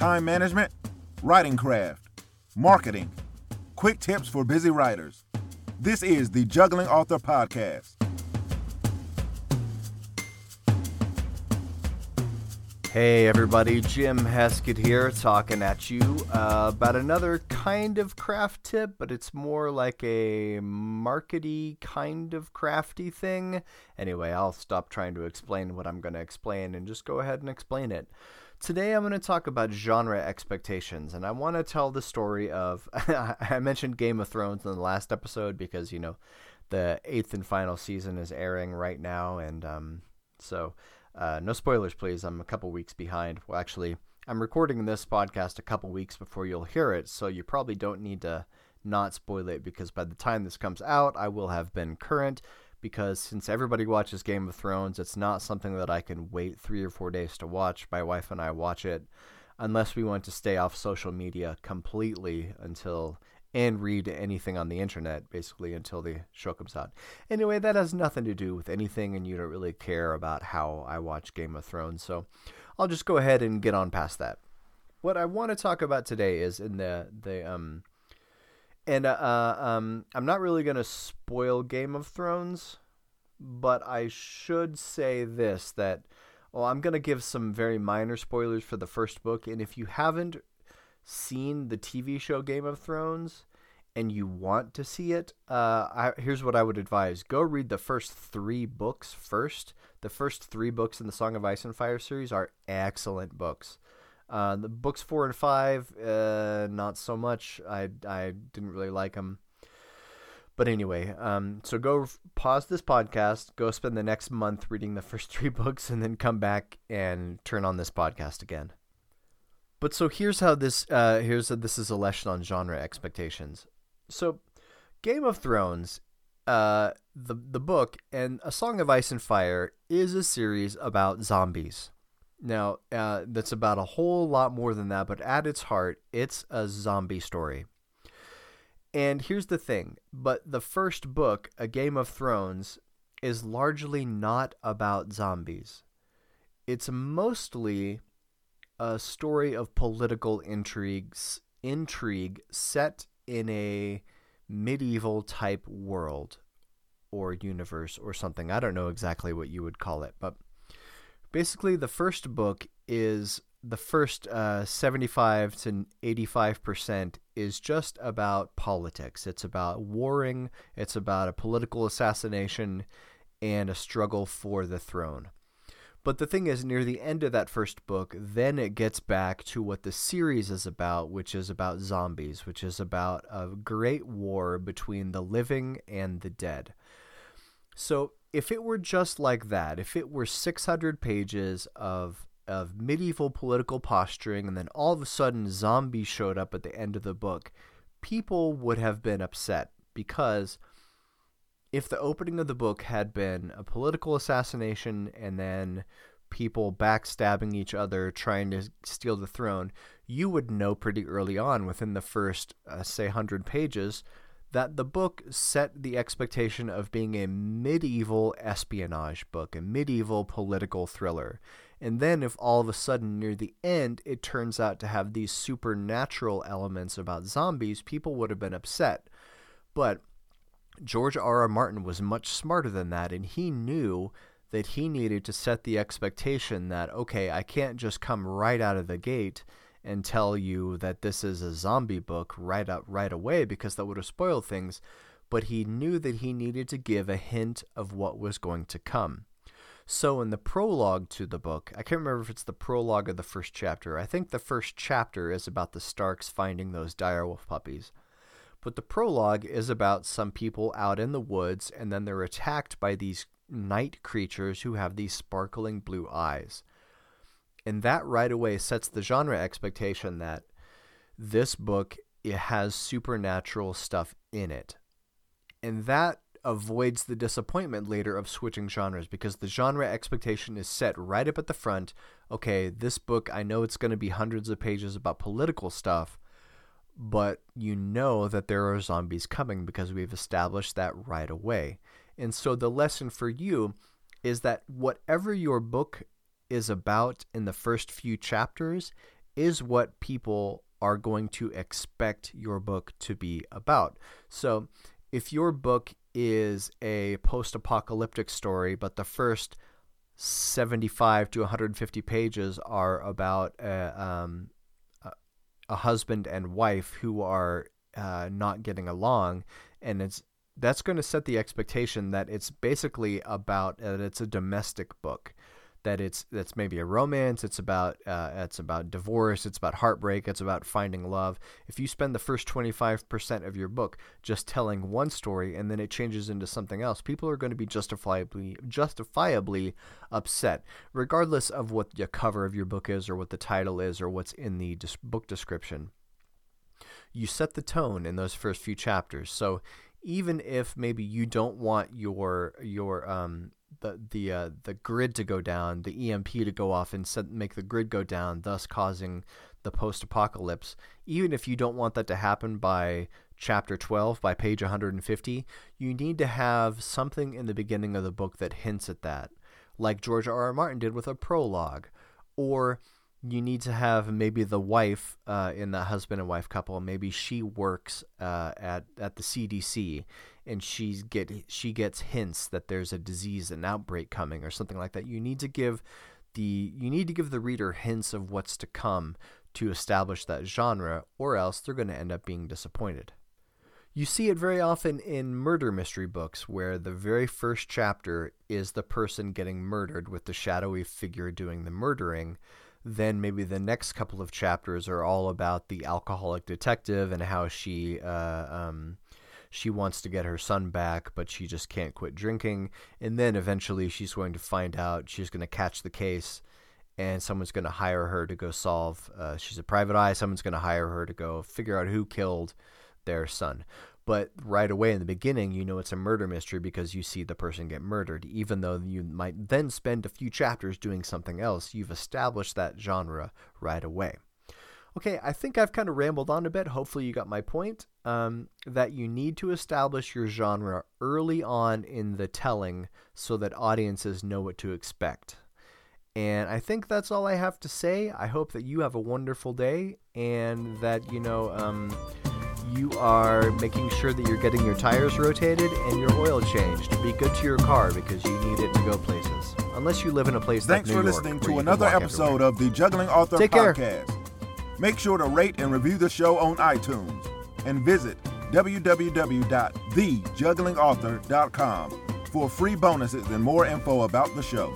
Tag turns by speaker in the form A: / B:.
A: time management, writing craft, marketing, quick tips for busy writers. This is the Juggling Author Podcast.
B: Hey everybody, Jim Heskett here talking at you uh, about another kind of craft tip, but it's more like a markety kind of crafty thing. Anyway, I'll stop trying to explain what I'm going to explain and just go ahead and explain it. Today I'm going to talk about genre expectations, and I want to tell the story of. I mentioned Game of Thrones in the last episode because, you know, the eighth and final season is airing right now, and um, so uh, no spoilers, please. I'm a couple weeks behind. Well, actually, I'm recording this podcast a couple weeks before you'll hear it, so you probably don't need to not spoil it because by the time this comes out, I will have been current. Because since everybody watches Game of Thrones, it's not something that I can wait three or four days to watch. My wife and I watch it unless we want to stay off social media completely until and read anything on the internet basically until the show comes out. Anyway, that has nothing to do with anything, and you don't really care about how I watch Game of Thrones, so I'll just go ahead and get on past that. What I want to talk about today is in the the um and uh, uh um I'm not really gonna spoil Game of Thrones, but I should say this that well I'm gonna give some very minor spoilers for the first book, and if you haven't seen the TV show Game of Thrones and you want to see it, uh, I, here's what I would advise: go read the first three books first. The first three books in the Song of Ice and Fire series are excellent books. Uh, the books four and five, uh, not so much. I I didn't really like them. But anyway, um, so go pause this podcast, go spend the next month reading the first three books, and then come back and turn on this podcast again. But so here's how this uh, here's a, this is a lesson on genre expectations. So, Game of Thrones, uh, the the book and A Song of Ice and Fire is a series about zombies. Now, uh, that's about a whole lot more than that, but at its heart, it's a zombie story. And here's the thing, but the first book, A Game of Thrones, is largely not about zombies. It's mostly a story of political intrigues, intrigue set in a medieval type world or universe or something. I don't know exactly what you would call it, but basically, the first book is the first uh, 75 to 85% is just about politics. It's about warring, it's about a political assassination, and a struggle for the throne. But the thing is, near the end of that first book, then it gets back to what the series is about, which is about zombies, which is about a great war between the living and the dead. So, if it were just like that, if it were 600 pages of of medieval political posturing and then all of a sudden zombies showed up at the end of the book, people would have been upset because if the opening of the book had been a political assassination and then people backstabbing each other trying to steal the throne, you would know pretty early on within the first, uh, say, 100 pages that the book set the expectation of being a medieval espionage book, a medieval political thriller. And then, if all of a sudden near the end it turns out to have these supernatural elements about zombies, people would have been upset. But George R. R. Martin was much smarter than that, and he knew that he needed to set the expectation that, okay, I can't just come right out of the gate and tell you that this is a zombie book right up right away because that would have spoiled things, but he knew that he needed to give a hint of what was going to come. So in the prologue to the book, I can't remember if it's the prologue or the first chapter. I think the first chapter is about the Starks finding those direwolf puppies. But the prologue is about some people out in the woods, and then they're attacked by these night creatures who have these sparkling blue eyes. And that right away sets the genre expectation that this book it has supernatural stuff in it. And that avoids the disappointment later of switching genres because the genre expectation is set right up at the front. Okay, this book, I know it's going to be hundreds of pages about political stuff, but you know that there are zombies coming because we've established that right away. And so the lesson for you is that whatever your book is about in the first few chapters, is what people are going to expect your book to be about. So, if your book is a post apocalyptic story, but the first 75 to 150 pages are about a, um, a husband and wife who are uh, not getting along, and it's that's going to set the expectation that it's basically about that it's a domestic book that it's that's maybe a romance. It's about uh, it's about divorce. It's about heartbreak. It's about finding love. If you spend the first twenty five percent of your book just telling one story and then it changes into something else, people are going to be justifiably justifiably upset, regardless of what the cover of your book is or what the title is or what's in the book description. You set the tone in those first few chapters. So even if maybe you don't want your your um the the uh, the grid to go down, the EMP to go off and set, make the grid go down, thus causing the post-apocalypse. Even if you don't want that to happen by chapter 12, by page 150, you need to have something in the beginning of the book that hints at that, like George R. R. Martin did with a prologue, or you need to have maybe the wife uh, in the husband and wife couple. Maybe she works uh, at at the CDC, and she's get she gets hints that there's a disease, an outbreak coming, or something like that. You need to give the you need to give the reader hints of what's to come to establish that genre, or else they're going to end up being disappointed. You see it very often in murder mystery books where the very first chapter is the person getting murdered with the shadowy figure doing the murdering then maybe the next couple of chapters are all about the alcoholic detective and how she uh, um, she wants to get her son back, but she just can't quit drinking. And then eventually she's going to find out she's going to catch the case, and someone's going to hire her to go solve. Uh, she's a private eye. Someone's going to hire her to go figure out who killed their son. But right away in the beginning, you know it's a murder mystery because you see the person get murdered. Even though you might then spend a few chapters doing something else, you've established that genre right away. Okay, I think I've kind of rambled on a bit. Hopefully, you got my point. Um, that you need to establish your genre early on in the telling so that audiences know what to expect. And I think that's all I have to say. I hope that you have a wonderful day and that, you know, um, you are making sure that you're getting your tires rotated and your oil changed. Be good to your car because you need it to go places. Unless you live in a place
A: Thanks
B: like New
A: for listening to another episode
B: everywhere.
A: of the Juggling Author
B: Take care.
A: Podcast. Make sure to rate and review the show on iTunes and visit www.thejugglingauthor.com for free bonuses and more info about the show.